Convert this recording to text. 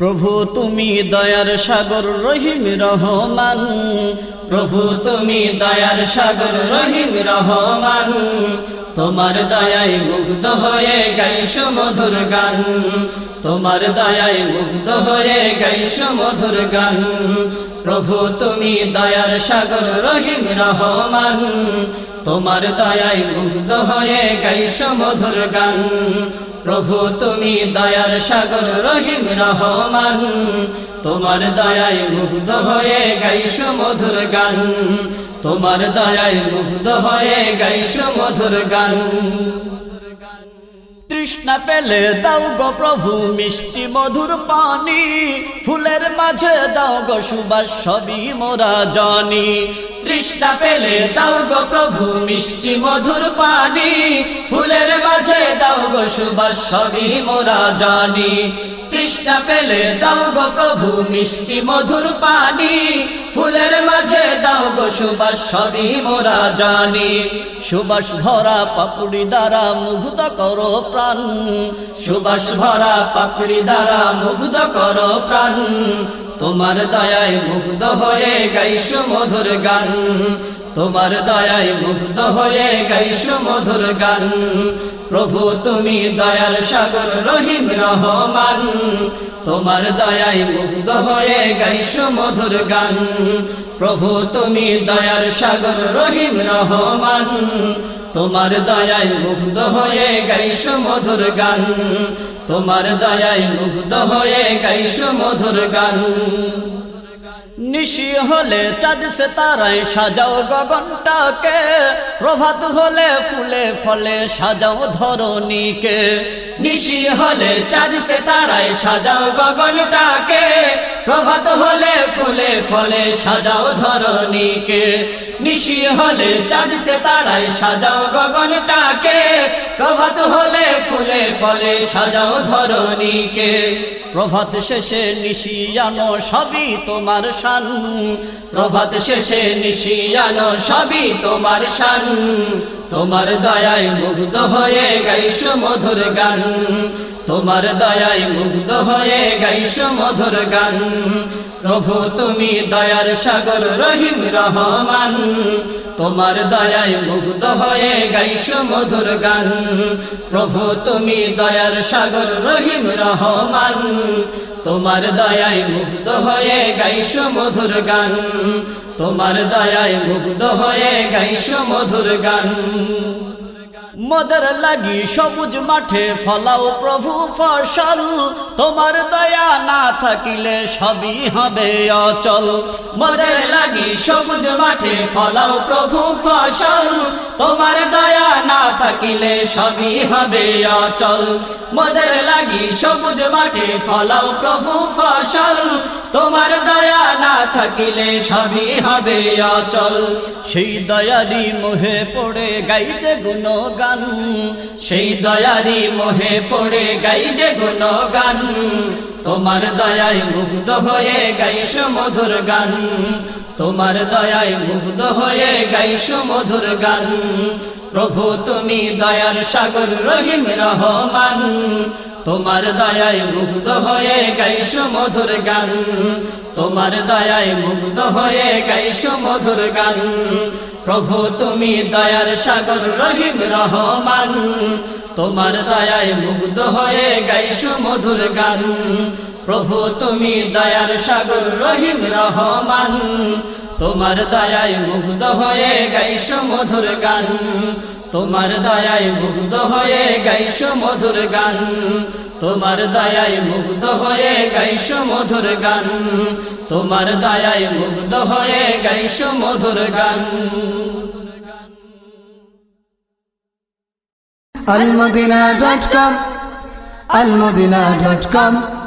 প্রভু, তুমি দয়ার সাগর, রহিম রহমান। প্রভু, তুমি দয়ার সাগর, রহিম রহমান। তোমার দয়ায় মুগ্ধ হয়ে গাইস মধুর গান। তোমার দয়ায় মুগ্ধ হয়ে গাইস মধুর গান। প্রভু, তুমি দয়ার সাগর, রহিম রহমান। তোমার দয়ায় মুগ্ধ হয়ে গাইস মধুর গান। প্রভু, তুমি দয়ার সাগর রহিম রহমান। তোমার দয়ায় মুগ্ধ হয়ে গাইস মধুর গান। তোমার দয়ায় মুগ্ধ হয়ে গাইস মধুর গান। তৃষ্ণা পেলে দাও গো প্রভু, মিষ্টি মধুর পানি। ফুলের মাঝে দাও গো সুবাস, সবই মোরা জানি। তৃষ্ণা পেলে দাও গো প্রভু মিষ্টি মধুর পানি। ফুলের মাঝে দাও গো সুবাস সবই মোরা জানি। তৃষ্ণা পেলে দাও গো প্রভু মিষ্টি মধুর পানি। ফুলের মাঝে দাও গো সুবাস সবই মোরা জানি। সুবাস ভরা পাপড়ি দ্বারা মুগ্ধ করো প্রাণ। সুবাস ভরা পাপড়ি দ্বারা মুগ্ধ করো প্রাণ। তোমার দয়ায় মুগ্ধ হয়ে গাইস মধুর গান। তোমার দয়ায় মুগ্ধ হয়ে গাইস মধুর গান। প্রভু, তুমি দয়ার সাগর রহিম রহমান। তোমার দয়ায় মুগ্ধ হয়ে গাইস মধুর গান। প্রভু, তুমি দয়ার সাগর রহিম রহমান। তোমার দয়ায় মুগ্ধ হয়ে গাইস মধুর গান। তোমার দয়ায় মুগ্ধ হয়ে গাইস মধুর গান। নিশি হলে চাঁদ সে তারায় সাজাও গগনটাকে। প্রভাত হলে ফুলে ফলে সাজাও ধরণীকে। নিশি হলে চাঁদ সে তারায় সাজাও গগনটাকে। প্রভাত হলে ফুলে ফলে সাজাও ধরণীকে, নিশি হলে চাঁদ সে তারায় সাজাও গগনটাকে। প্রভাত হলে ফুলে ফলে সাজাও ধরণীকে, প্রভাত শেষে নিশিয়ানো সবই তোমার শান। প্রভাত শেষে নিশিয়ানো সবই তোমার শান। তোমার দয়ায় মুগ্ধ হয়ে গাইস মধুর গান। তোমার দয়ায় মুগ্ধ হয়ে গাইস মধুর গান। প্রভু, তুমি দয়ার সাগর রহিম রহমান। তোমার দয়ায় মুগ্ধ হয়ে গাইস মধুর গান। প্রভু, তুমি দয়ার সাগর রহিম রহমান। তোমার দয়ায় মুগ্ধ হয়ে গাইস মধুর গান। তোমার দয়ায় মুগ্ধ হয়ে গাইস মধুর গান। মদের লাগি সবুজ মাঠে ফলাও প্রভু ফসল। তোমার দয়া না থাকিলে সবই হবে অচল। মদের লাগি সবুজ মাঠে ফলাও প্রভু ফসল। তোমার দয়া না থাকিলে সবই হবে অচল। মদের লাগি সবুজ মাঠে ফলাও প্রভু ফসল। তোমার দয়া না থাকিলে সবই হবে অচল। সেই দয়ারি মোহে পড়ে গাইছে গুণগান। সেই দয়ারি মোহে পড়ে গাইছে গুণগান। তোমার দয়ায় মুগ্ধ হয়ে গাইস মধুর গান। তোমার দয়ায় মুগ্ধ হয়ে গাইস মধুর গান। প্রভু তুমি দয়ার সাগর রহিম রহমান। তোমার দয়ায় মুগ্ধ হয়ে গাইস মধুর গান। তোমার দয়ায় মুগ্ধ হয়ে গাইস মধুর গান। প্রভু, তুমি দয়ার সাগর রহিম রহমান। তোমার দয়ায় মুগ্ধ হয়ে গাইস মধুর গান। প্রভু, তুমি দয়ার সাগর রহিম রহমান। তোমার দয়ায় মুগ্ধ হয়ে গাইস মধুর গান। তোমার দয়ায় মুগ্ধ হয়ে গাইস মধুর গান। তোমার দয়ায় মুগ্ধ হয়ে গাইস মধুর গান। তোমার দয়ায় মুগ্ধ হয়ে গাইস মধুর গান। almadina.com almadina.com